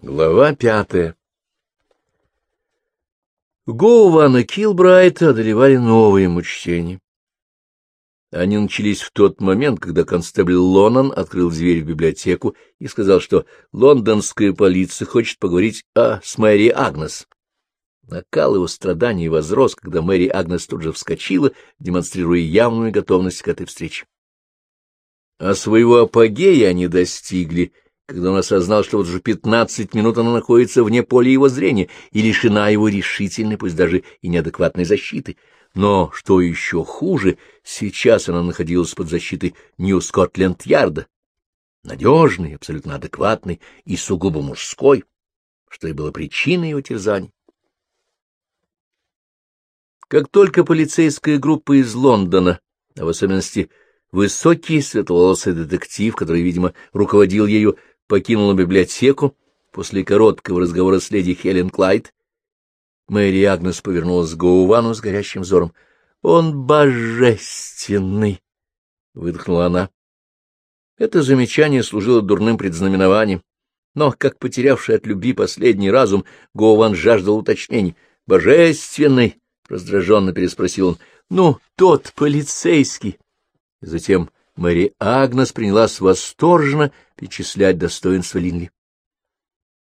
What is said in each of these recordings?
Глава пятая Гоувана Килбрайта одолевали новые мучения. Они начались в тот момент, когда констебль Лоннон открыл дверь в библиотеку и сказал, что лондонская полиция хочет поговорить о, с Мэри Агнес. Накал его страданий возрос, когда Мэри Агнес тут же вскочила, демонстрируя явную готовность к этой встрече. А своего апогея они достигли — когда он осознал, что вот уже пятнадцать минут она находится вне поля его зрения и лишена его решительной, пусть даже и неадекватной защиты. Но, что еще хуже, сейчас она находилась под защитой Нью-Скотленд-Ярда, надежной, абсолютно адекватной и сугубо мужской, что и было причиной его терзаний. Как только полицейская группа из Лондона, а в особенности высокий светловолосый детектив, который, видимо, руководил ею, покинула библиотеку после короткого разговора с леди Хелен Клайд. Мэри Агнес повернулась к Гоувану с горящим взором. — Он божественный! — выдохнула она. Это замечание служило дурным предзнаменованием, но, как потерявший от любви последний разум, Гоуван жаждал уточнений. — Божественный! — раздраженно переспросил он. — Ну, тот полицейский! Затем Мэри Агнес принялась восторженно перечислять достоинства Линли.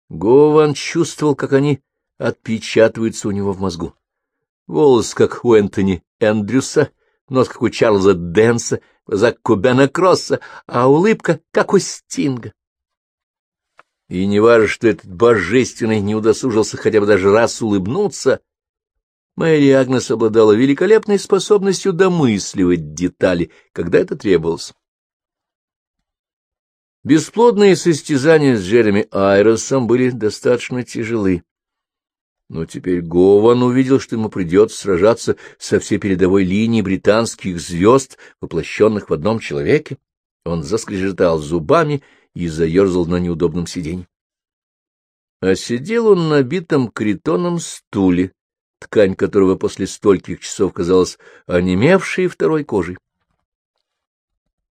Гован чувствовал, как они отпечатываются у него в мозгу. Волос, как у Энтони Эндрюса, нос, как у Чарльза Дэнса, глаза, как у Бена Кросса, а улыбка, как у Стинга. И не важно, что этот божественный не удосужился хотя бы даже раз улыбнуться, Мэри Агнес обладала великолепной способностью домысливать детали, когда это требовалось. Бесплодные состязания с Джереми Айросом были достаточно тяжелы. Но теперь Гован увидел, что ему придется сражаться со всей передовой линией британских звезд, воплощенных в одном человеке. Он заскрежетал зубами и заерзал на неудобном сиденье. А сидел он на битом критоном стуле, ткань которого после стольких часов казалась онемевшей второй кожей.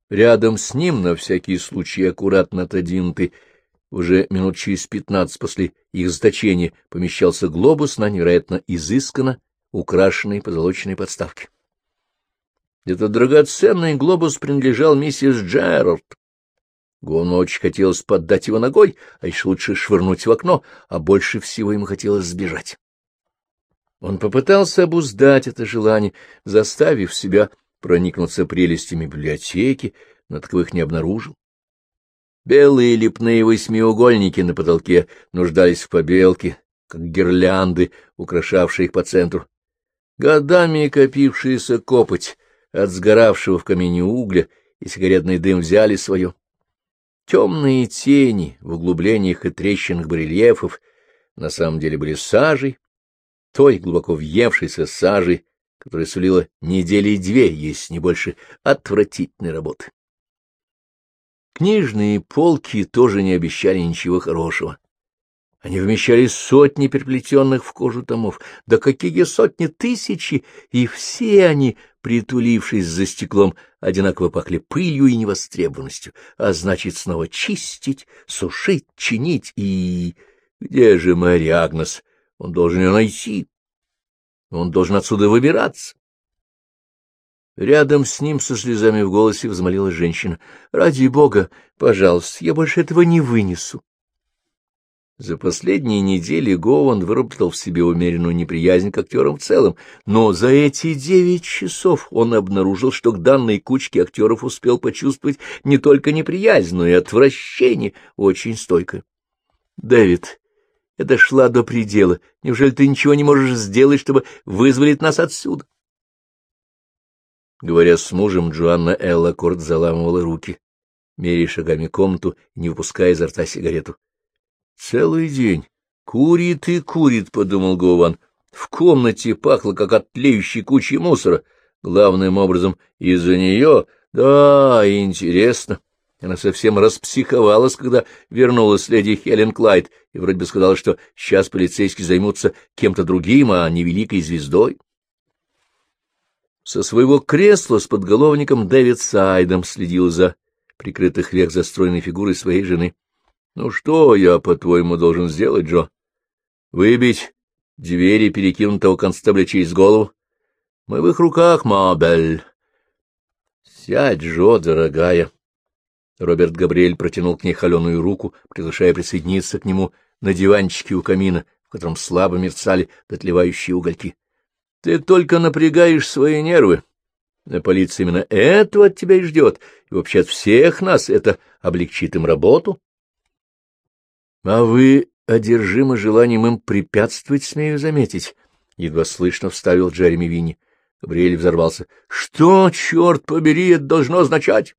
Рядом с ним, на всякий случай аккуратно отодвинутый, уже минут через пятнадцать после их заточения помещался глобус на невероятно изысканно украшенной позолоченной подставке. Этот драгоценный глобус принадлежал миссис Джерард. Гону очень хотелось поддать его ногой, а еще лучше швырнуть в окно, а больше всего ему хотелось сбежать. Он попытался обуздать это желание, заставив себя проникнуться прелестями библиотеки, но таковых не обнаружил. Белые лепные восьмиугольники на потолке нуждались в побелке, как гирлянды, украшавшие их по центру. Годами копившаяся копоть от сгоравшего в камине угля и сигаретный дым взяли свое. Темные тени в углублениях и трещинах барельефов на самом деле были сажей, той глубоко въевшейся сажей, которая сулила недели две, есть не больше отвратительной работы. Книжные полки тоже не обещали ничего хорошего. Они вмещали сотни переплетенных в кожу томов, да какие сотни тысячи, и все они, притулившись за стеклом, одинаково пахли пылью и невостребованностью, а значит, снова чистить, сушить, чинить и... Где же Мэри Агнес? Он должен ее найти. Он должен отсюда выбираться. Рядом с ним со слезами в голосе взмолилась женщина. — Ради бога, пожалуйста, я больше этого не вынесу. За последние недели Гован выработал в себе умеренную неприязнь к актерам в целом, но за эти девять часов он обнаружил, что к данной кучке актеров успел почувствовать не только неприязнь, но и отвращение очень стойкое. — Дэвид, это шла до предела. Неужели ты ничего не можешь сделать, чтобы вызволить нас отсюда? Говоря с мужем, Джоанна Эллакорт заламывала руки, меряя шагами комнату, не выпуская изо рта сигарету. — Целый день. Курит и курит, — подумал Гован. В комнате пахло, как от тлеющей кучи мусора. Главным образом из-за нее. Да, интересно. Она совсем распсиховалась, когда вернулась леди Хелен Клайд, и вроде бы сказала, что сейчас полицейские займутся кем-то другим, а не великой звездой. Со своего кресла с подголовником Дэвид Сайдом следил за прикрытых век застроенной фигурой своей жены. — Ну что я, по-твоему, должен сделать, Джо? Выбить двери перекинутого констебля через голову? Мы в их руках, Мабель. — Сядь, Джо, дорогая. Роберт Габриэль протянул к ней холеную руку, приглашая присоединиться к нему на диванчике у камина, в котором слабо мерцали дотлевающие угольки. — Ты только напрягаешь свои нервы. На полиции именно этого от тебя и ждет, и вообще от всех нас это облегчит им работу. — А вы одержимы желанием им препятствовать, смею заметить, — едва слышно вставил Джереми Винни. Габриэль взорвался. — Что, черт побери, это должно означать?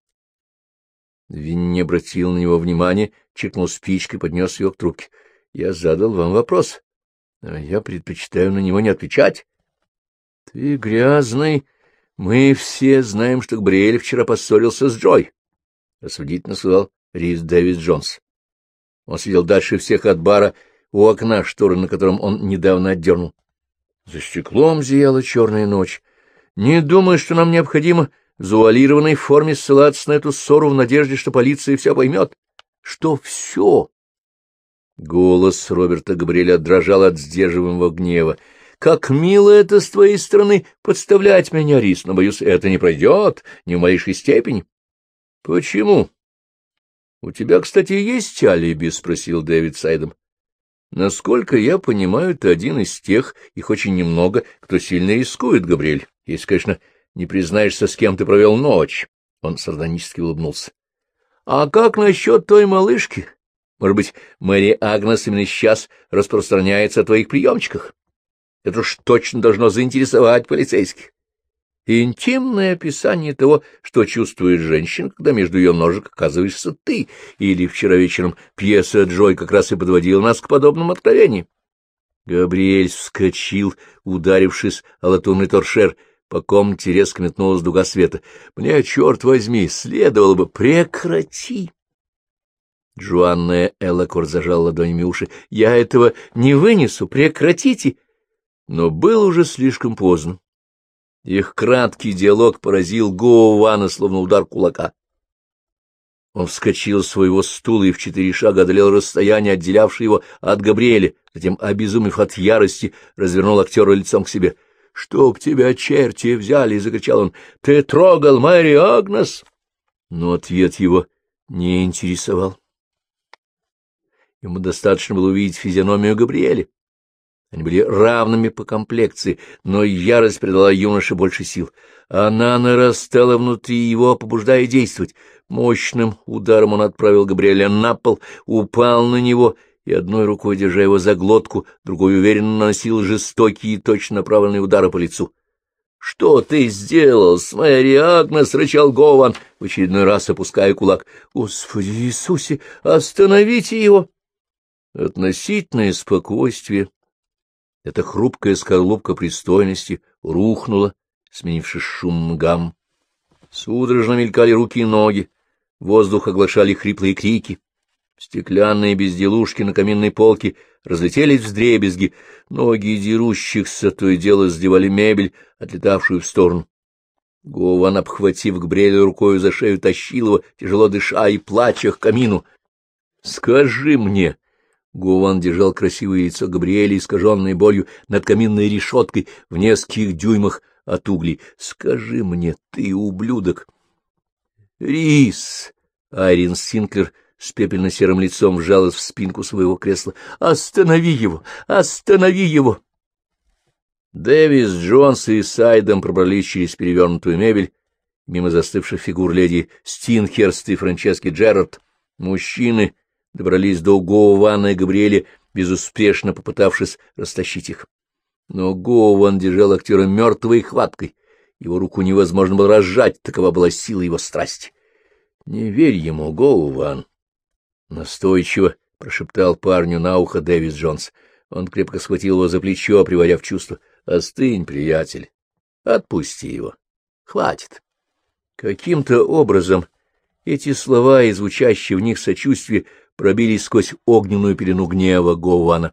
Винни не обратил на него внимания, чекнул спичкой, поднес ее к трубке. — Я задал вам вопрос, а я предпочитаю на него не отвечать. — Ты грязный. Мы все знаем, что Габриэль вчера поссорился с Джой, — осудительно сказал Рис Дэвис Джонс. Он сидел дальше всех от бара у окна, шторы на котором он недавно отдернул. За стеклом зияла черная ночь. Не думаю, что нам необходимо в завуалированной форме ссылаться на эту ссору в надежде, что полиция все поймет. Что все? Голос Роберта Габриэля дрожал от сдерживаемого гнева. «Как мило это с твоей стороны подставлять меня, Рис, но, боюсь, это не пройдет, ни в малейшей степени». «Почему?» — У тебя, кстати, есть алиби? — спросил Дэвид Сайдом. — Насколько я понимаю, ты один из тех, их очень немного, кто сильно рискует, Габриэль, если, конечно, не признаешься, с кем ты провел ночь. Он сардонически улыбнулся. — А как насчет той малышки? Может быть, Мэри Агнес именно сейчас распространяется о твоих приемчиках? Это уж точно должно заинтересовать полицейских интимное описание того, что чувствует женщина, когда между ее ножек оказываешься ты, или вчера вечером пьеса Джой как раз и подводила нас к подобному откровению. Габриэль вскочил, ударившись о латунный торшер, по комнате резко метнулась дуга света. «Мне, черт возьми, следовало бы... Прекрати!» Джоанна Эллакор зажала ладонями уши. «Я этого не вынесу! Прекратите!» Но было уже слишком поздно. Их краткий диалог поразил Гоувана, словно удар кулака. Он вскочил с своего стула и в четыре шага одолел расстояние, отделявшее его от Габриэля, затем, обезумев от ярости, развернул актера лицом к себе. — Чтоб тебя черти взяли! — закричал он. — Ты трогал Мэри Агнес! Но ответ его не интересовал. Ему достаточно было увидеть физиономию Габриэля. Они были равными по комплекции, но ярость придала юноше больше сил. Она нарастала внутри его, побуждая действовать. Мощным ударом он отправил Габриэля на пол, упал на него и, одной рукой держа его за глотку, другой уверенно наносил жестокие и точно направленные удары по лицу. — Что ты сделал с Мэри Агнес? — рычал Гован, в очередной раз опуская кулак. — Господи Иисусе, остановите его! Относительное спокойствие эта хрупкая скорлупка пристойности рухнула, сменившись шумом гам. Судорожно мелькали руки и ноги, воздух оглашали хриплые крики. Стеклянные безделушки на каминной полке разлетелись вздребезги, ноги дерущихся то и дело сдевали мебель, отлетавшую в сторону. Гован, обхватив Гбрелю рукою за шею, тащил его, тяжело дыша и плача к камину. — Скажи мне, Гуван держал красивое лицо Габриэля, искаженное болью над каминной решеткой в нескольких дюймах от углей. — Скажи мне, ты ублюдок! — Рис! Айрин Синклер с пепельно-серым лицом вжалась в спинку своего кресла. — Останови его! Останови его! Дэвис, Джонс и Сайдом пробрались через перевернутую мебель, мимо застывших фигур леди Стинхерст и Франчески Джерард. Мужчины добрались до Гоувана и Габриэля, безуспешно попытавшись растащить их. Но Гоуван держал актера мертвой хваткой. Его руку невозможно было разжать, такова была сила его страсти. — Не верь ему, Гоуван! — настойчиво прошептал парню на ухо Дэвис Джонс. Он крепко схватил его за плечо, приводя в чувство. — Остынь, приятель. Отпусти его. Хватит. Каким-то образом эти слова и звучащие в них сочувствие пробились сквозь огненную пелену гнева Гоуана.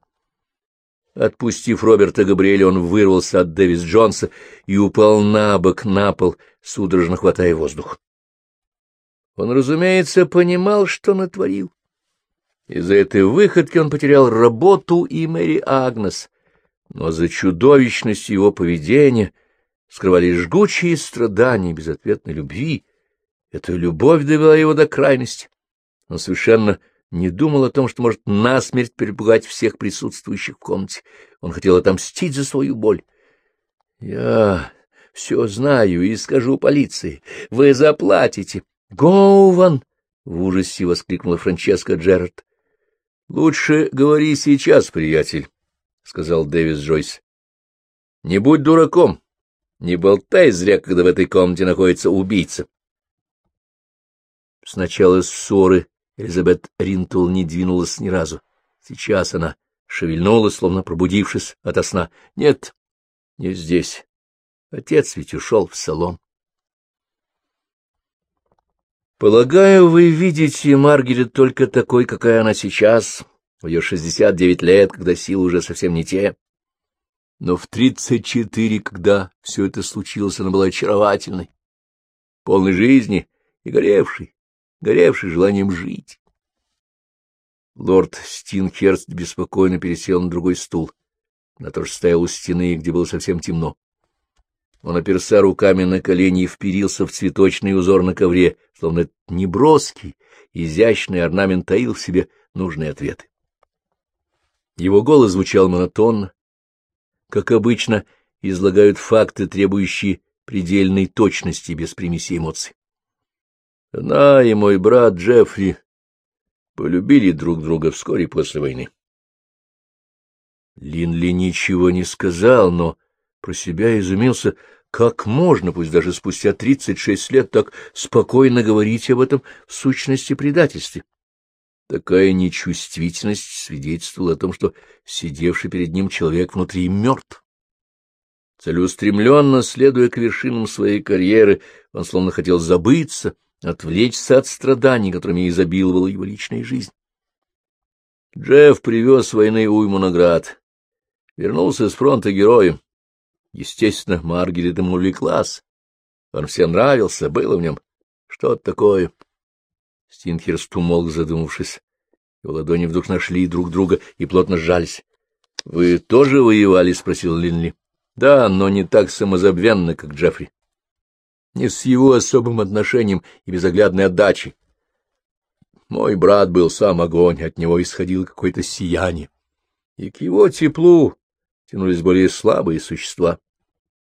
Отпустив Роберта Габриэля, он вырвался от Дэвис Джонса и упал на бок, на пол, судорожно хватая воздух. Он, разумеется, понимал, что натворил. Из-за этой выходки он потерял работу и Мэри Агнес, но за чудовищностью его поведения скрывались жгучие страдания безответной любви. Эта любовь довела его до крайности. Он совершенно не думал о том, что может насмерть перепугать всех присутствующих в комнате. Он хотел отомстить за свою боль. — Я все знаю и скажу полиции. Вы заплатите. — Гоуван! — в ужасе воскликнула Франческа Джерард. — Лучше говори сейчас, приятель, — сказал Дэвис Джойс. — Не будь дураком. Не болтай зря, когда в этой комнате находится убийца. Сначала ссоры Элизабет Ринтул не двинулась ни разу. Сейчас она шевельнулась, словно пробудившись ото сна. Нет, не здесь. Отец ведь ушел в салон. Полагаю, вы видите Маргарет только такой, какая она сейчас, в ее шестьдесят девять лет, когда силы уже совсем не те. Но в тридцать четыре, когда все это случилось, она была очаровательной, полной жизни и горевшей, горевший желанием жить. Лорд Стинхерст беспокойно пересел на другой стул. На то же стоял у стены, где было совсем темно. Он оперся руками на колени и вперился в цветочный узор на ковре, словно неброский, изящный орнамент таил в себе нужные ответы. Его голос звучал монотонно. Как обычно, излагают факты, требующие предельной точности без примеси эмоций. Она и мой брат Джеффри полюбили друг друга вскоре после войны. Линли ничего не сказал, но про себя изумился, как можно, пусть даже спустя тридцать шесть лет, так спокойно говорить об этом в сущности предательстве. Такая нечувствительность свидетельствовала о том, что сидевший перед ним человек внутри мертв. Целеустремленно, следуя к вершинам своей карьеры, он словно хотел забыться, отвлечься от страданий, которыми изобиловала его личная жизнь. Джефф привез с войны уйму наград. Вернулся с фронта героем. Естественно, Маргарет ему увлеклась. Он всем нравился, было в нем что-то такое. Стинхерст умолк, задумавшись. Его ладони вдруг нашли друг друга и плотно сжались. — Вы тоже воевали? — спросил Линли. — Да, но не так самозабвенно, как Джеффри не с его особым отношением и безоглядной отдачей. Мой брат был сам огонь, от него исходило какое-то сияние, и к его теплу тянулись более слабые существа —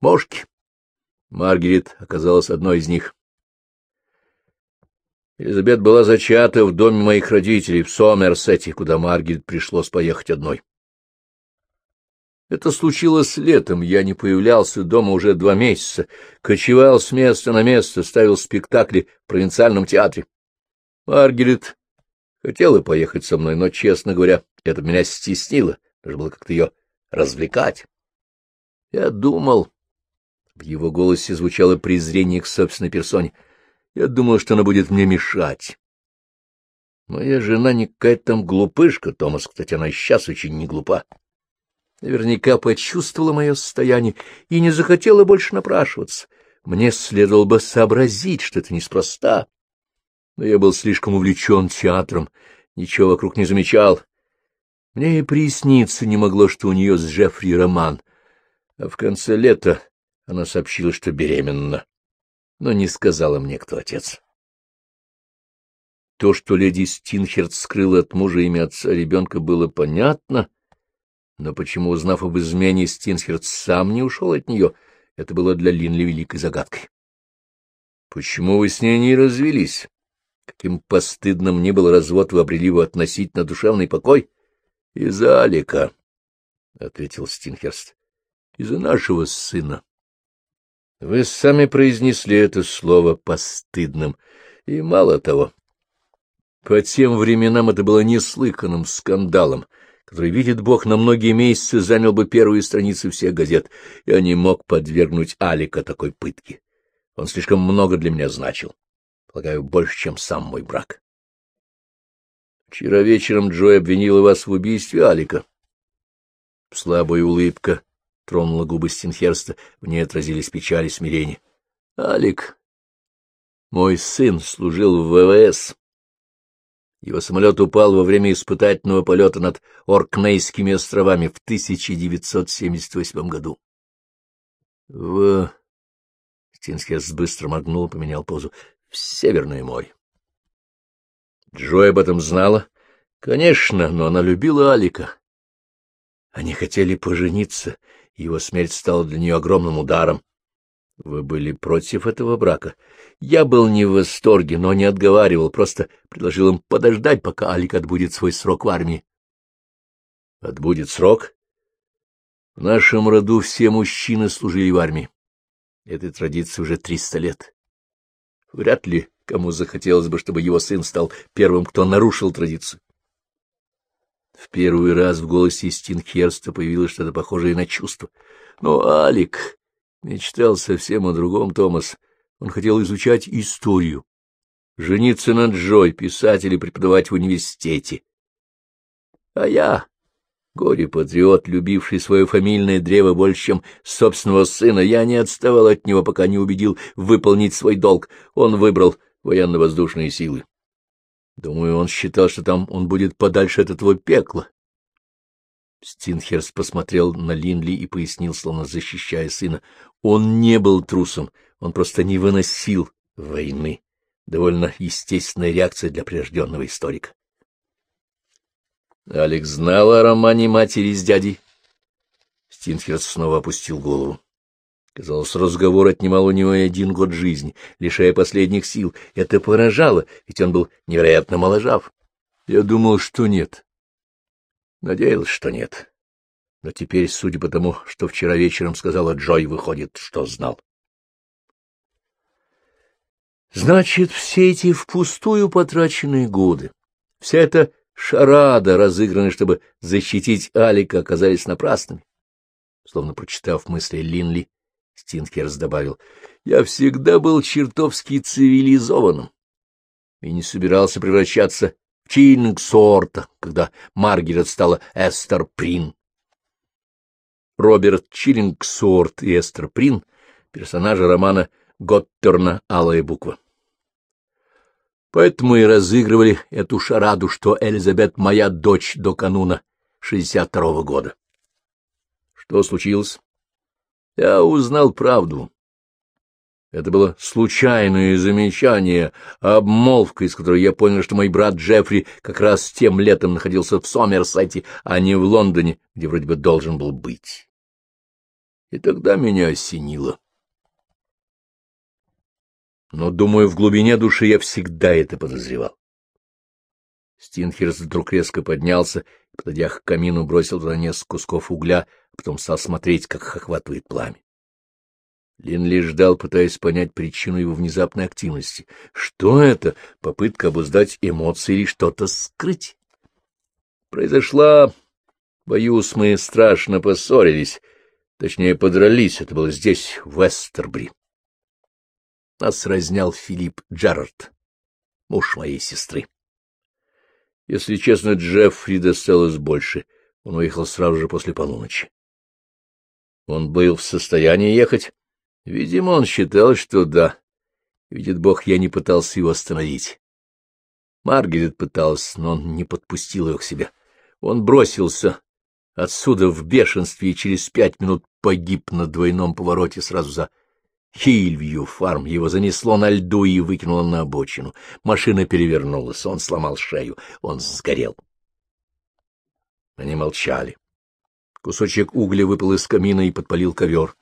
мошки. Маргарет оказалась одной из них. Элизабет была зачата в доме моих родителей в Сомерсете, куда Маргарет пришлось поехать одной. Это случилось летом, я не появлялся дома уже два месяца, кочевал с места на место, ставил спектакли в провинциальном театре. Маргарет хотела поехать со мной, но, честно говоря, это меня стеснило, нужно было как-то ее развлекать. Я думал... В его голосе звучало презрение к собственной персоне. Я думал, что она будет мне мешать. Моя жена не какая-то там глупышка, Томас, кстати, она сейчас очень не глупа наверняка почувствовала мое состояние и не захотела больше напрашиваться. Мне следовало бы сообразить, что это неспроста. Но я был слишком увлечен театром, ничего вокруг не замечал. Мне и присниться не могло, что у нее с Джеффри роман. А в конце лета она сообщила, что беременна, но не сказала мне, кто отец. То, что леди Стинхерт скрыла от мужа имя отца ребенка, было понятно, но почему, узнав об измене, Стинсхерт сам не ушел от нее, это было для Линли великой загадкой. — Почему вы с ней не развелись? Каким постыдным ни был развод, вы обрели его относительно душевный покой? — Из-за Алика, — ответил Стинхерст, — из-за нашего сына. Вы сами произнесли это слово постыдным, и мало того. По тем временам это было неслыханным скандалом — который, видит Бог, на многие месяцы занял бы первые страницы всех газет, я не мог подвергнуть Алика такой пытке. Он слишком много для меня значил. Полагаю, больше, чем сам мой брак. Вчера вечером Джой обвинила вас в убийстве Алика. Слабая улыбка тронула губы Стинхерста, в ней отразились печали и смирение. Алик, мой сын, служил в ВВС. Его самолет упал во время испытательного полета над Оркнейскими островами в 1978 году. В... Стинскерс быстро моргнул, поменял позу. В Северное море. Джой об этом знала? Конечно, но она любила Алика. Они хотели пожениться, и его смерть стала для нее огромным ударом. Вы были против этого брака? Я был не в восторге, но не отговаривал, просто предложил им подождать, пока Алик отбудет свой срок в армии. Отбудет срок? В нашем роду все мужчины служили в армии. Этой традиции уже триста лет. Вряд ли кому захотелось бы, чтобы его сын стал первым, кто нарушил традицию. В первый раз в голосе Стинхерста появилось что-то похожее на чувство. Но Алик мечтал совсем о другом, Томас. Он хотел изучать историю, жениться на Джой, писать или преподавать в университете. А я, горе-патриот, любивший свое фамильное древо больше, чем собственного сына, я не отставал от него, пока не убедил выполнить свой долг. Он выбрал военно-воздушные силы. Думаю, он считал, что там он будет подальше от этого пекла. Стинхерст посмотрел на Линли и пояснил, словно защищая сына. Он не был трусом, он просто не выносил войны. Довольно естественная реакция для прирожденного историка. Алекс знал о романе матери с дядей. Стинхерст снова опустил голову. Казалось, разговор отнимал у него один год жизни, лишая последних сил. Это поражало, ведь он был невероятно моложав. Я думал, что нет. Надеялся, что нет. Но теперь, судя по тому, что вчера вечером сказала Джой, выходит, что знал. Значит, все эти впустую потраченные годы, вся эта шарада, разыгранная, чтобы защитить Алика, оказались напрасными. Словно прочитав мысли Линли, Стинкерс добавил, — я всегда был чертовски цивилизованным и не собирался превращаться в Чиллингсорта, когда Маргарет стала Эстер Прин. Роберт Чиллингсорт и Эстер Прин — персонажи романа Готтерна «Алая буква». Поэтому и разыгрывали эту шараду, что Элизабет — моя дочь до кануна 62-го года. Что случилось? Я узнал правду. Это было случайное замечание, обмолвка, из которой я понял, что мой брат Джеффри как раз тем летом находился в Сомерсете, а не в Лондоне, где вроде бы должен был быть. И тогда меня осенило. Но, думаю, в глубине души я всегда это подозревал. Стинхерс вдруг резко поднялся и, подойдя к камину, бросил туда несколько кусков угля, потом стал смотреть, как их охватывает пламя. Линли ждал, пытаясь понять причину его внезапной активности. Что это? Попытка обуздать эмоции или что-то скрыть? Произошла... Боюсь, мы страшно поссорились. Точнее, подрались. Это было здесь, в Эстербри. Нас разнял Филипп Джерард, муж моей сестры. Если честно, Джеффри досталось больше. Он уехал сразу же после полуночи. Он был в состоянии ехать? Видимо, он считал, что да. Видит Бог, я не пытался его остановить. Маргарет пыталась, но он не подпустил ее к себе. Он бросился отсюда в бешенстве и через пять минут погиб на двойном повороте сразу за Хильвью фарм. Его занесло на льду и выкинуло на обочину. Машина перевернулась, он сломал шею, он сгорел. Они молчали. Кусочек угля выпал из камина и подпалил ковер.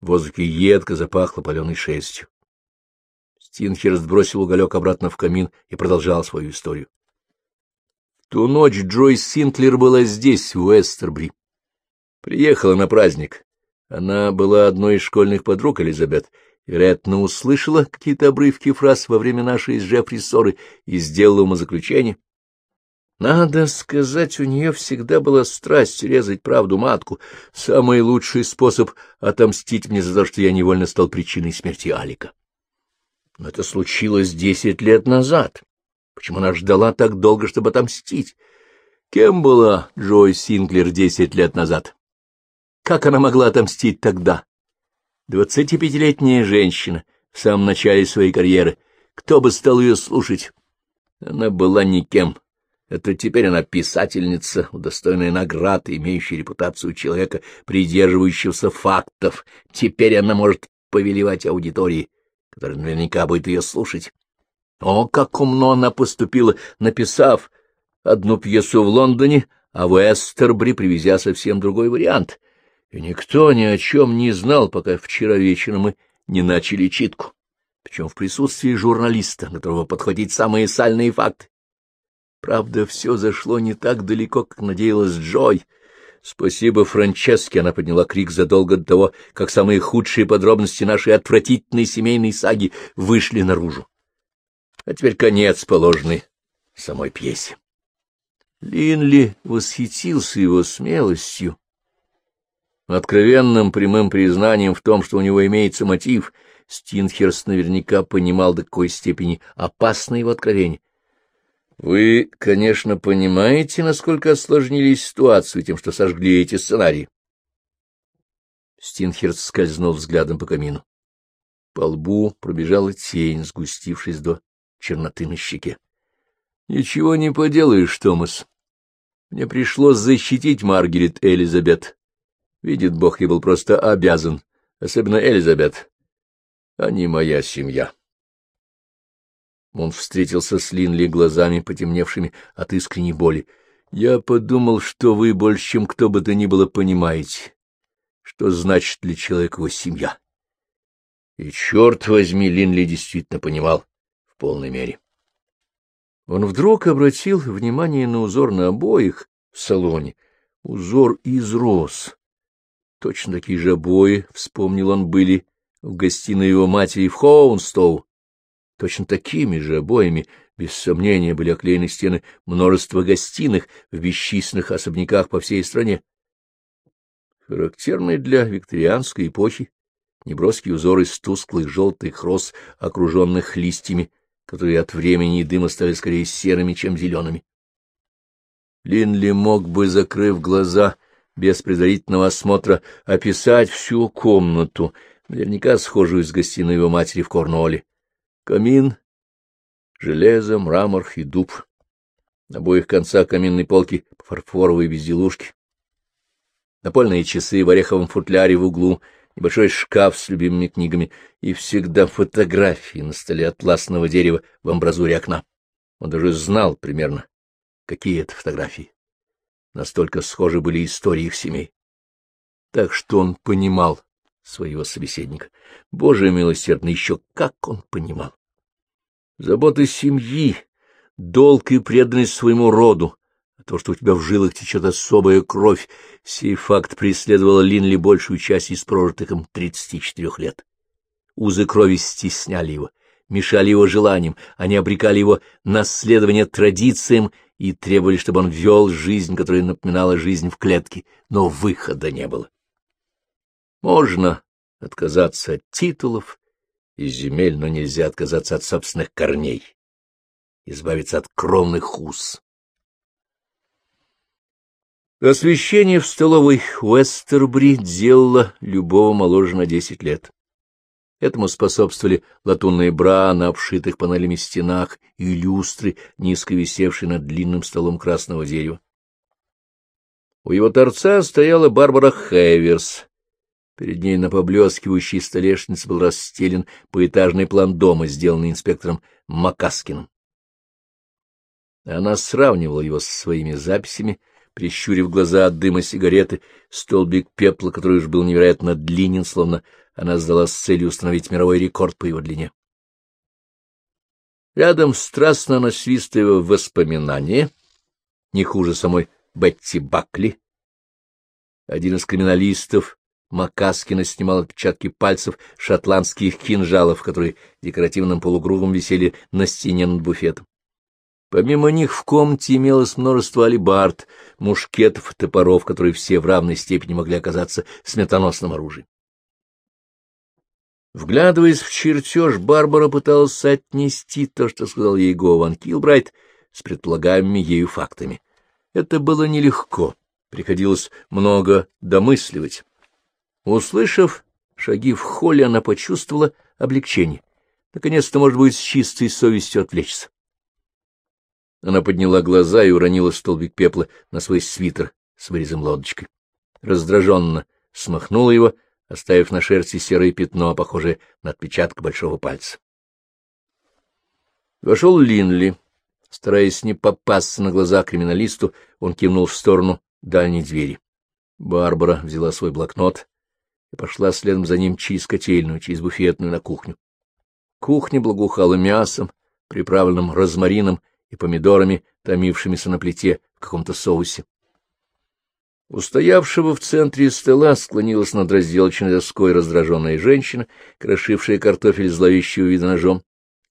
В воздухе едко запахло паленой шерстью. Стинхерст бросил уголек обратно в камин и продолжал свою историю. Ту ночь Джойс Синклер была здесь, в Уэстербри. Приехала на праздник. Она была одной из школьных подруг Элизабет, вероятно, услышала какие-то обрывки фраз во время нашей с Джеффри ссоры и сделала умозаключение. Надо сказать, у нее всегда была страсть резать правду матку, самый лучший способ отомстить мне за то, что я невольно стал причиной смерти Алика. Но это случилось десять лет назад. Почему она ждала так долго, чтобы отомстить? Кем была Джой Синклер десять лет назад? Как она могла отомстить тогда? Двадцатипятилетняя женщина в самом начале своей карьеры. Кто бы стал ее слушать? Она была никем. Это теперь она писательница, удостоенная наград, имеющая репутацию человека, придерживающегося фактов. Теперь она может повелевать аудиторией, которая наверняка будет ее слушать. О, как умно она поступила, написав одну пьесу в Лондоне, а в Эстербри привезя совсем другой вариант. И никто ни о чем не знал, пока вчера вечером мы не начали читку, причем в присутствии журналиста, готового подхватить самые сальные факты. Правда, все зашло не так далеко, как надеялась Джой. Спасибо Франческе, она подняла крик задолго до того, как самые худшие подробности нашей отвратительной семейной саги вышли наружу. А теперь конец положенный самой пьесе. Линли восхитился его смелостью, откровенным прямым признанием в том, что у него имеется мотив. Стинхерст наверняка понимал, до какой степени опасно его откровение. Вы, конечно, понимаете, насколько осложнили ситуацию тем, что сожгли эти сценарии. Стинхерст скользнул взглядом по камину. По лбу пробежала тень, сгустившись до черноты на щеке. — Ничего не поделаешь, Томас. Мне пришлось защитить Маргарет Элизабет. Видит Бог, я был просто обязан, особенно Элизабет. Они моя семья. Он встретился с Линли глазами, потемневшими от искренней боли. Я подумал, что вы больше, чем кто бы то ни было, понимаете, что значит для человека его семья. И, черт возьми, Линли действительно понимал в полной мере. Он вдруг обратил внимание на узор на обоих в салоне. Узор из роз. Точно такие же обои, вспомнил он, были в гостиной его матери в Хоунстоу. Точно такими же обоями, без сомнения, были оклеены стены множества гостиных в бесчисленных особняках по всей стране. Характерный для викторианской эпохи неброский узор из тусклых желтых роз, окруженных листьями, которые от времени и дыма стали скорее серыми, чем зелеными. Линли мог бы, закрыв глаза, без предварительного осмотра, описать всю комнату, наверняка схожую с гостиной его матери в Корнуолле. Камин, железо, мрамор и дуб. На обоих концах каминной полки фарфоровые безделушки. Напольные часы в ореховом футляре в углу, небольшой шкаф с любимыми книгами и всегда фотографии на столе атласного дерева в амбразуре окна. Он даже знал примерно, какие это фотографии. Настолько схожи были истории их семей. Так что он понимал своего собеседника. Боже милосердный, еще как он понимал. Заботы семьи, долг и преданность своему роду, то, что у тебя в жилах течет особая кровь, сей факт преследовал Линли большую часть из прожитых им тридцати четырех лет. Узы крови стесняли его, мешали его желаниям, они обрекали его на следование традициям и требовали, чтобы он вел жизнь, которая напоминала жизнь в клетке, но выхода не было. Можно отказаться от титулов и земель, но нельзя отказаться от собственных корней, избавиться от кровных уз. Освещение в столовой Уэстербри делало любого моложе на десять лет. Этому способствовали латунные бра на обшитых панелями стенах и люстры, низко висевшие над длинным столом красного дерева. У его торца стояла Барбара Хэверс. Перед ней на поблескивающей столешнице был расстелен поэтажный план дома, сделанный инспектором Макаскиным. Она сравнивала его со своими записями, прищурив глаза от дыма сигареты, столбик пепла, который уж был невероятно длинен, словно она сдала с целью установить мировой рекорд по его длине. Рядом страстно насвистывая воспоминания, не хуже самой Бетти Бакли, один из криминалистов Макаскина снимал отпечатки пальцев шотландских кинжалов, которые декоративным полукругом висели на стене над буфетом. Помимо них в комнате имелось множество алибард, мушкетов, топоров, которые все в равной степени могли оказаться сметоносным оружием. Вглядываясь в чертеж, Барбара пыталась отнести то, что сказал ей Го Ван Килбрайт, с предполагаемыми ею фактами. Это было нелегко, приходилось много домысливать. Услышав шаги в холле, она почувствовала облегчение. Наконец-то, может быть, с чистой совестью отвлечься. Она подняла глаза и уронила столбик пепла на свой свитер с вырезом лодочкой. Раздраженно смахнула его, оставив на шерсти серое пятно, похожее на отпечаток большого пальца. Вошел Линли. Стараясь не попасться на глаза криминалисту, он кивнул в сторону дальней двери. Барбара взяла свой блокнот и пошла следом за ним через котельную, через буфетную на кухню. Кухня благоухала мясом, приправленным розмарином и помидорами, томившимися на плите в каком-то соусе. Устоявшего в центре стола склонилась над разделочной доской раздраженная женщина, крошившая картофель зловещего вида ножом.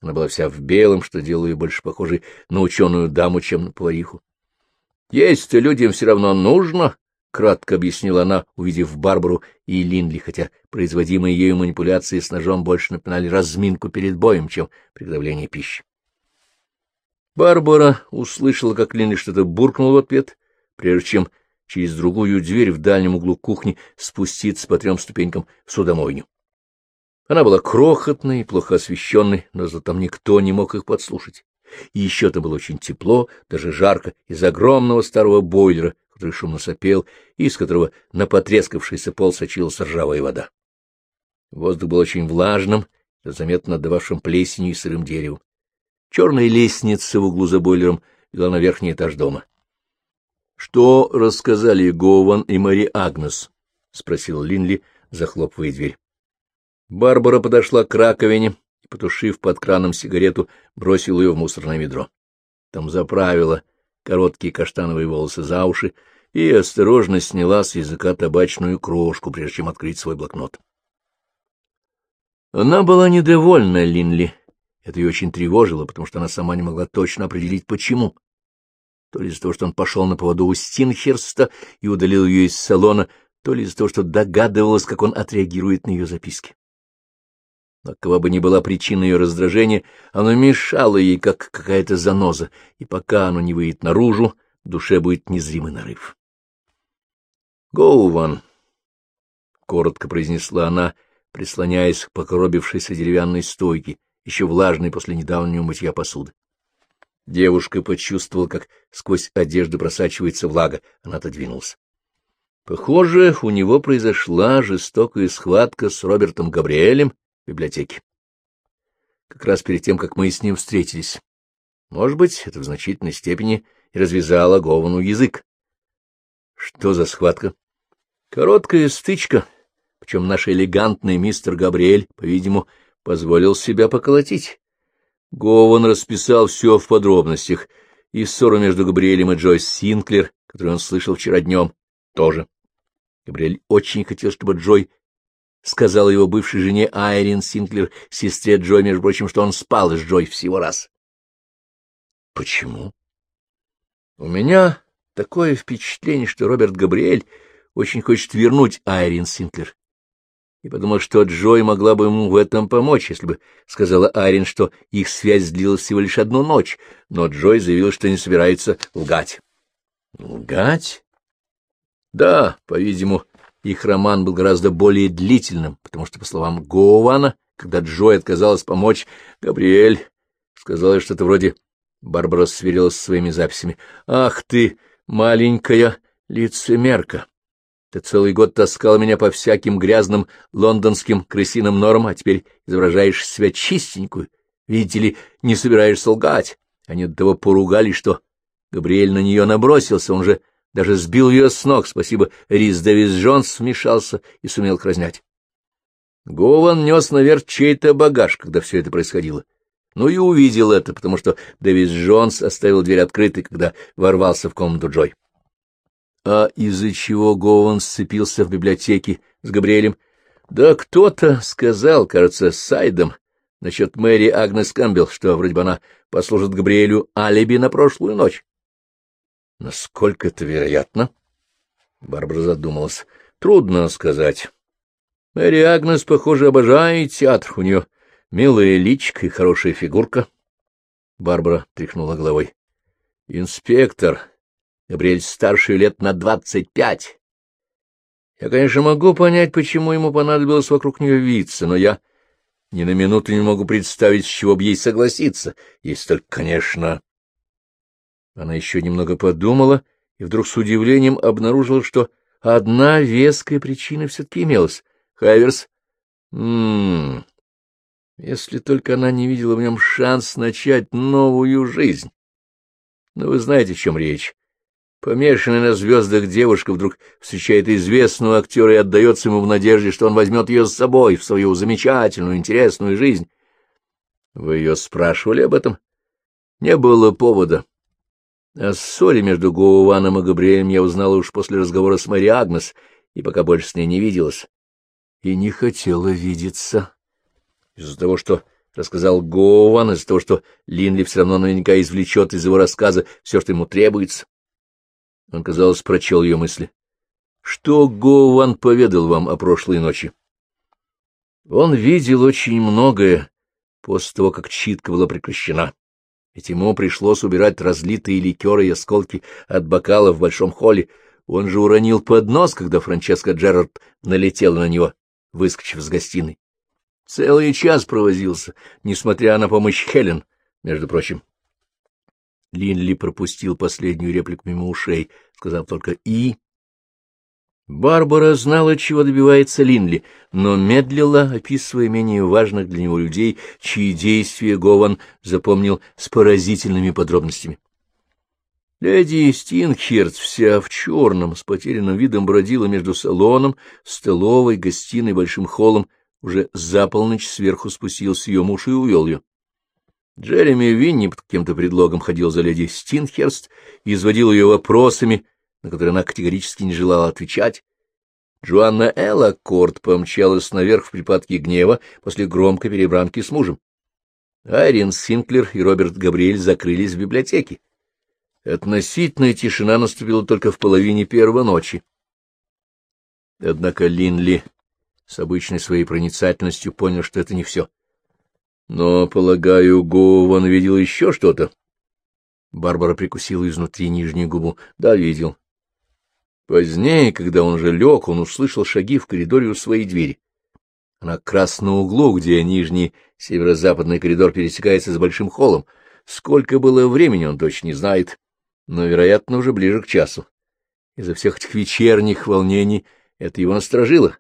Она была вся в белом, что делало ее больше похожей на ученую даму, чем на повариху. — Есть-то людям все равно нужно, — кратко объяснила она, увидев Барбару и Линли, хотя производимые ею манипуляции с ножом больше напоминали разминку перед боем, чем приготовление пищи. Барбара услышала, как Линли что-то буркнул в ответ, прежде чем через другую дверь в дальнем углу кухни спуститься по трем ступенькам в судомойню. Она была крохотной плохо освещенной, но зато там никто не мог их подслушать. И еще там было очень тепло, даже жарко, из огромного старого бойлера, который шумно сопел, из которого на потрескавшийся пол сочилась ржавая вода. Воздух был очень влажным, заметно отдававшим плесенью и сырым деревом. Черная лестница в углу за бойлером вела на верхний этаж дома. — Что рассказали Гован и Мэри Агнес? — спросил Линли, захлопывая дверь. Барбара подошла к раковине и, потушив под краном сигарету, бросила ее в мусорное ведро. Там заправила короткие каштановые волосы за уши и осторожно сняла с языка табачную крошку, прежде чем открыть свой блокнот. Она была недовольна Линли это ее очень тревожило, потому что она сама не могла точно определить, почему. То ли из-за того, что он пошел на поводу у Стинхерста и удалил ее из салона, то ли из-за того, что догадывалась, как он отреагирует на ее записки. Но кого бы ни была причина ее раздражения, оно мешало ей, как какая-то заноза, и пока оно не выйдет наружу, в душе будет незримый нарыв. — Гоуван, — коротко произнесла она, прислоняясь к покоробившейся деревянной стойке, — еще влажной после недавнего мытья посуды. Девушка почувствовала, как сквозь одежду просачивается влага. Она отодвинулась. Похоже, у него произошла жестокая схватка с Робертом Габриэлем библиотеке. Как раз перед тем, как мы с ним встретились. Может быть, это в значительной степени и развязало Говану язык. Что за схватка? Короткая стычка, причем наш элегантный мистер Габриэль, по-видимому, позволил себя поколотить. Гован расписал все в подробностях, и ссору между Габриэлем и Джойс Синклер, которую он слышал вчера днем, тоже. Габриэль очень хотел, чтобы Джой сказал его бывшей жене Айрин Синклер, сестре Джой, между прочим, что он спал с Джой всего раз. Почему? У меня такое впечатление, что Роберт Габриэль очень хочет вернуть Айрин Синклер и подумал, что Джой могла бы ему в этом помочь, если бы сказала Арин, что их связь длилась всего лишь одну ночь, но Джой заявил, что не собирается лгать. Лгать? Да, по-видимому, их роман был гораздо более длительным, потому что, по словам Гоуана, когда Джой отказалась помочь, Габриэль сказала что-то вроде... Барбара сверилась со своими записями. «Ах ты, маленькая лицемерка!» Ты целый год таскал меня по всяким грязным лондонским крысиным нормам, а теперь изображаешь себя чистенькую. Видите ли, не собираешься лгать. Они до того поругали, что Габриэль на нее набросился, он же даже сбил ее с ног. Спасибо, Рис Дэвис Джонс вмешался и сумел краснять. Гован нес наверх чей-то багаж, когда все это происходило. Ну и увидел это, потому что Дэвис Джонс оставил дверь открытой, когда ворвался в комнату Джой. А из-за чего Гован сцепился в библиотеке с Габриэлем? Да кто-то сказал, кажется, Сайдом, насчет Мэри Агнес Камбелл, что вроде бы она послужит Габриэлю алиби на прошлую ночь. Насколько это вероятно? Барбара задумалась. Трудно сказать. Мэри Агнес, похоже, обожает театр. У нее милая личка и хорошая фигурка. Барбара тряхнула головой. Инспектор Габриэль старше лет на двадцать пять. Я, конечно, могу понять, почему ему понадобилось вокруг нее виться, но я ни на минуту не могу представить, с чего бы ей согласиться, если только, конечно... Она еще немного подумала и вдруг с удивлением обнаружила, что одна веская причина все-таки имелась. Хайверс... Ммм... Если только она не видела в нем шанс начать новую жизнь. Но вы знаете, о чем речь. Помешанная на звездах девушка вдруг встречает известного актера и отдается ему в надежде, что он возьмет ее с собой в свою замечательную, интересную жизнь. Вы ее спрашивали об этом? Не было повода. О ссоре между Гоуваном и Габриэлем я узнала уж после разговора с Мэри Агнес, и пока больше с ней не виделась. И не хотела видеться. Из-за того, что рассказал Гоуван, из-за того, что Линли все равно наверняка извлечет из его рассказа все, что ему требуется. Он, казалось, прочел ее мысли. — Что Гоуван поведал вам о прошлой ночи? Он видел очень многое после того, как читка была прекращена ведь ему пришлось убирать разлитые ликеры и осколки от бокала в большом холле. Он же уронил поднос, когда Франческа Джерард налетела на него, выскочив с гостиной. Целый час провозился, несмотря на помощь Хелен, между прочим. Линли пропустил последнюю реплику мимо ушей, сказав только «и», Барбара знала, чего добивается Линли, но медлила, описывая менее важных для него людей, чьи действия Гован запомнил с поразительными подробностями. Леди Стингхерц, вся в черном, с потерянным видом бродила между салоном, столовой, гостиной, большим холлом. Уже за полночь сверху спустился ее муж и увел ее. Джереми Винни под каким-то предлогом ходил за леди Стинхерст и изводил ее вопросами, на которые она категорически не желала отвечать. Джоанна Элла Корт помчалась наверх в припадке гнева после громкой перебранки с мужем. Айрин Синклер и Роберт Габриэль закрылись в библиотеке. Относительная тишина наступила только в половине первой ночи. Однако Линли с обычной своей проницательностью понял, что это не все. Но, полагаю, Гован видел еще что-то. Барбара прикусила изнутри нижнюю губу. Да, видел. Позднее, когда он же лег, он услышал шаги в коридоре у своей двери. Она как на углу, где нижний северо-западный коридор пересекается с большим холлом. Сколько было времени, он точно не знает, но, вероятно, уже ближе к часу. Из-за всех этих вечерних волнений это его насторожило.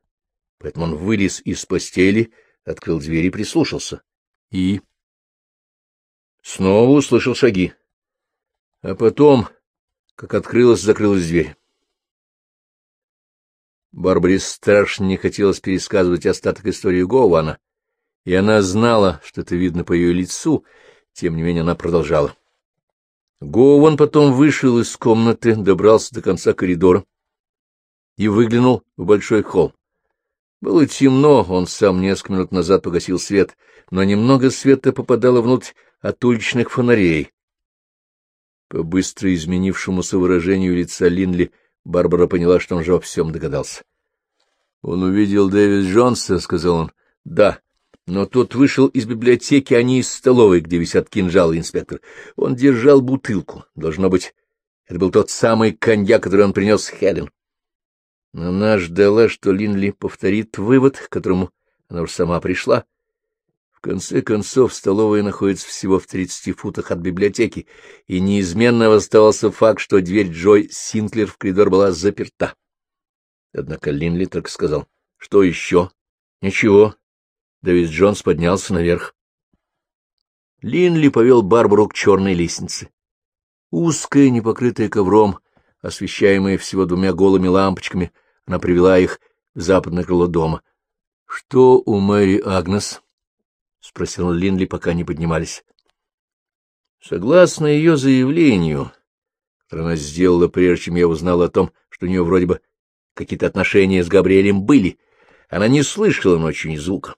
Поэтому он вылез из постели, открыл дверь и прислушался. И... Снова услышал шаги. А потом, как открылась-закрылась дверь. Барбаре страшно не хотелось пересказывать остаток истории Гоуана, и она знала, что это видно по ее лицу, тем не менее она продолжала. Гоуан потом вышел из комнаты, добрался до конца коридора и выглянул в большой холл. Было темно, он сам несколько минут назад погасил свет, но немного света попадало внутрь от уличных фонарей. По быстро изменившемуся выражению лица Линли Барбара поняла, что он же во всем догадался. — Он увидел Дэвис Джонса, — сказал он. — Да, но тот вышел из библиотеки, а не из столовой, где висят кинжалы, инспектор. Он держал бутылку. Должно быть, это был тот самый коньяк, который он принес Хелен. Она ждала, что Линли повторит вывод, к которому она уж сама пришла. В конце концов, столовая находится всего в тридцати футах от библиотеки, и неизменно оставался факт, что дверь Джой Синклер в коридор была заперта. Однако Линли только сказал, — Что еще? — Ничего. Дэвид Джонс поднялся наверх. Линли повел Барбару к черной лестнице. Узкая, непокрытая ковром, освещаемая всего двумя голыми лампочками, она привела их в западное крыло дома. — Что у Мэри Агнес? — спросил Линли, пока не поднимались. Согласно ее заявлению, которое она сделала, прежде чем я узнал о том, что у нее вроде бы какие-то отношения с Габриэлем были, она не слышала ночью ни звука.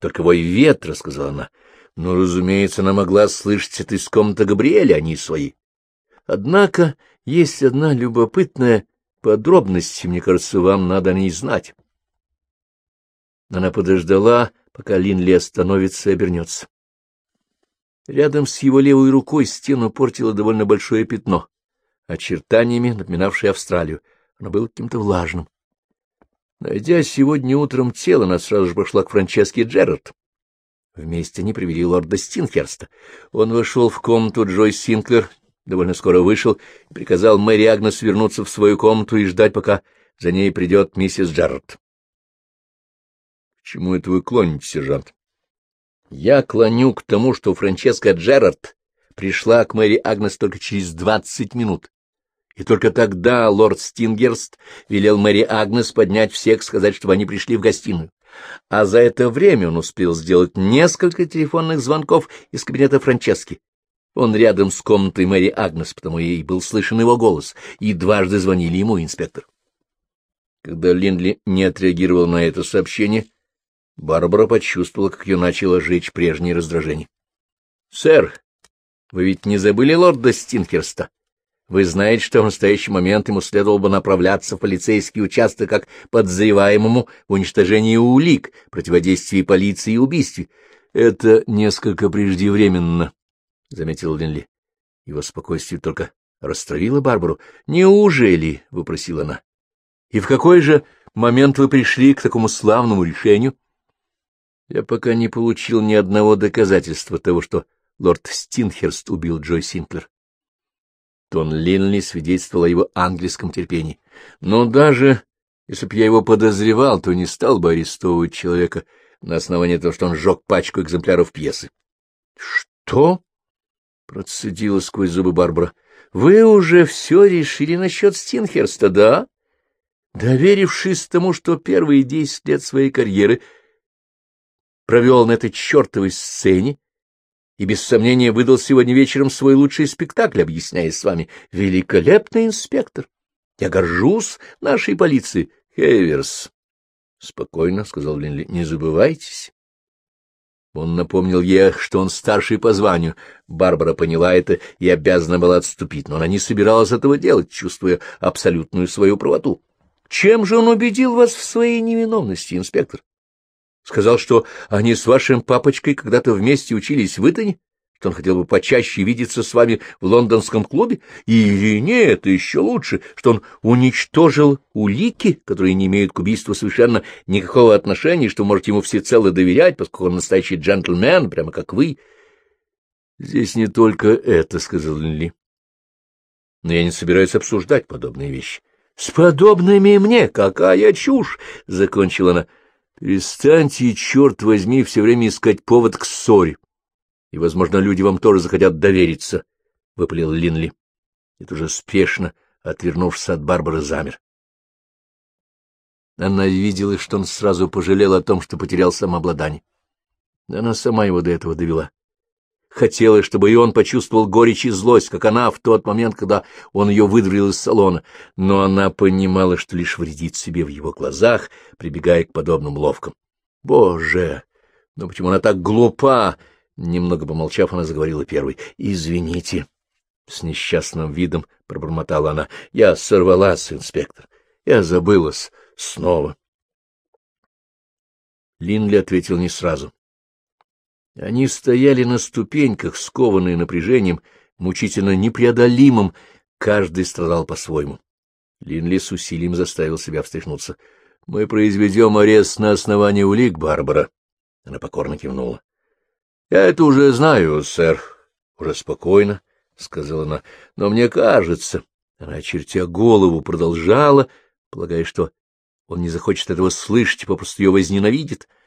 Только вой ветра, — сказала она. Но, разумеется, она могла слышать это из комнаты Габриэля, а не свои. Однако есть одна любопытная подробность, мне кажется, вам надо о ней знать. Она подождала, пока Линли остановится и обернется. Рядом с его левой рукой стену портило довольно большое пятно, очертаниями напоминавшее Австралию. Оно было каким-то влажным. Найдя сегодня утром тело, она сразу же пошла к Франческе Джерард. Вместе они привели лорда Стинхерста. Он вошел в комнату Джой Синклер довольно скоро вышел и приказал Мэри Агнес вернуться в свою комнату и ждать, пока за ней придет миссис Джаррет. — К чему это вы клоните, сержант? — Я клоню к тому, что Франческа Джерард пришла к Мэри Агнес только через двадцать минут. И только тогда лорд Стингерст велел Мэри Агнес поднять всех, сказать, чтобы они пришли в гостиную. А за это время он успел сделать несколько телефонных звонков из кабинета Франчески. Он рядом с комнатой Мэри Агнес, потому ей был слышен его голос, и дважды звонили ему инспектор. Когда Линдли не отреагировал на это сообщение, Барбара почувствовала, как ее начало жечь прежнее раздражение. — Сэр, вы ведь не забыли лорда Стинкерста? Вы знаете, что в настоящий момент ему следовало бы направляться в полицейский участок как подозреваемому в уничтожении улик, противодействии полиции и убийстве. Это несколько преждевременно, — заметил Линли. Его спокойствие только расстроило Барбару. — Неужели? — выпросила она. — И в какой же момент вы пришли к такому славному решению? — Я пока не получил ни одного доказательства того, что лорд Стинхерст убил Джой Синклер. Тон Линли свидетельствовал о его английском терпении. Но даже если б я его подозревал, то не стал бы арестовывать человека на основании того, что он сжег пачку экземпляров пьесы. — Что? — процедила сквозь зубы Барбара. — Вы уже все решили насчет Стинхерста, да? Доверившись тому, что первые десять лет своей карьеры провел на этой чертовой сцене, и без сомнения выдал сегодня вечером свой лучший спектакль, объясняя с вами. Великолепный инспектор! Я горжусь нашей полицией. Хеверс, — спокойно сказал Линли, — не забывайтесь. Он напомнил ей, что он старший по званию. Барбара поняла это и обязана была отступить, но она не собиралась этого делать, чувствуя абсолютную свою правоту. Чем же он убедил вас в своей невиновности, инспектор? Сказал, что они с вашим папочкой когда-то вместе учились в Итоне, что он хотел бы почаще видеться с вами в лондонском клубе, или нет, еще лучше, что он уничтожил улики, которые не имеют к убийству совершенно никакого отношения, что можете ему всецело доверять, поскольку он настоящий джентльмен, прямо как вы. — Здесь не только это, — сказал Линли. — Но я не собираюсь обсуждать подобные вещи. — С подобными мне какая чушь! — закончила она. — Перестаньте, черт возьми, все время искать повод к ссоре. И, возможно, люди вам тоже захотят довериться, — выпалил Линли. Это уже спешно, отвернувшись от Барбары, замер. Она видела, что он сразу пожалел о том, что потерял самообладание. Она сама его до этого довела. Хотелось, чтобы и он почувствовал горечь и злость, как она в тот момент, когда он ее выдворил из салона, но она понимала, что лишь вредит себе в его глазах, прибегая к подобным ловкам. «Боже! Но почему она так глупа?» Немного помолчав, она заговорила первой. «Извините». С несчастным видом пробормотала она. «Я сорвалась, инспектор. Я забылась снова». Линли ответил не сразу. Они стояли на ступеньках, скованные напряжением, мучительно непреодолимым, каждый страдал по-своему. Линли с усилием заставил себя встряхнуться. — Мы произведем арест на основании улик, Барбара. Она покорно кивнула. — Я это уже знаю, сэр. — Уже спокойно, — сказала она. — Но мне кажется... Она, очертя голову, продолжала, полагая, что он не захочет этого слышать и попросту ее возненавидит. —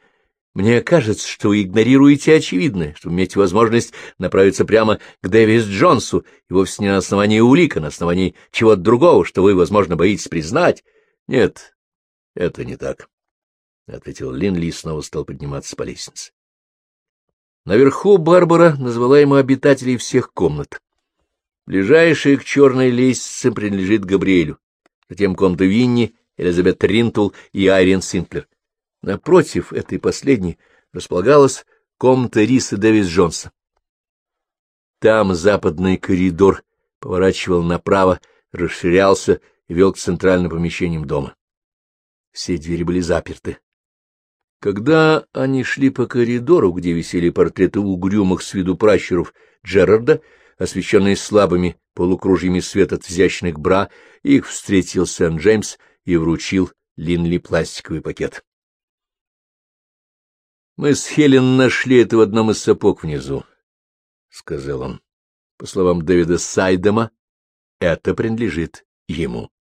мне кажется, что вы игнорируете очевидное, что вы имеете возможность направиться прямо к Дэвис Джонсу, и вовсе не на основании улика, на основании чего-то другого, что вы, возможно, боитесь признать. Нет, это не так, — ответил Линли и снова стал подниматься по лестнице. Наверху Барбара назвала ему обитателей всех комнат. Ближайшая к черной лестнице принадлежит Габриэлю, затем комната Винни, Элизабет Ринтул и Айрин Синклер. Напротив этой последней располагалась комната Риса Дэвис Джонса. Там западный коридор поворачивал направо, расширялся и вел к центральным помещениям дома. Все двери были заперты. Когда они шли по коридору, где висели портреты угрюмых с виду пращуров Джерарда, освещенные слабыми полукружьями света от изящных бра, их встретил Сент-Джеймс и вручил Линли пластиковый пакет. — Мы с Хелен нашли это в одном из сапог внизу, — сказал он. По словам Дэвида Сайдема, это принадлежит ему.